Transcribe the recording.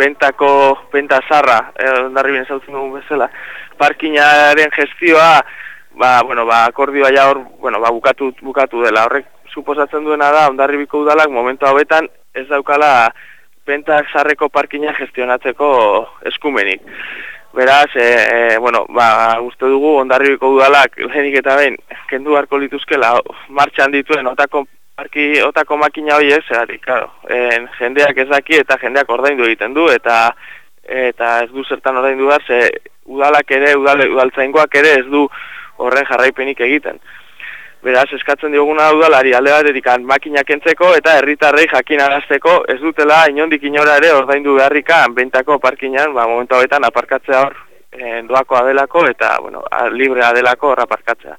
bentako, benta zarra, e, ondarribien zautzen dugun bezala, parkinaren gestioa, ba, bueno, ba, akordioa ja hor, bueno, ba, bukatu, bukatu dela. Horrek, suposatzen duena da, ondarribiko udalak momentu hauetan ez daukala bentak zarreko parkina gestionatzeko eskumenik. Beraz, e, e, bueno, ba, uste dugu ondarribiko udalak lehenik eta behin kendu harko lituzkela martxan dituen otako parki otako makina horiek zeratik, claro. En, jendeak ez daki eta jendeak ordaindu egiten du eta eta ez du zertan ordaindu da, ze udalak ere, udale, udaltzaingoak ere ez du horren jarraipenik egiten. Beraz, eskatzen dioguna udalari alde batetik makinak entzeko eta herritarrei jakin arazteko ez dutela inondik inora ere ordaindu beharrikan bentako parkinan, ba, momentu hauetan aparkatzea hor eh, doako adelako eta bueno, libre adelako hor aparkatzea.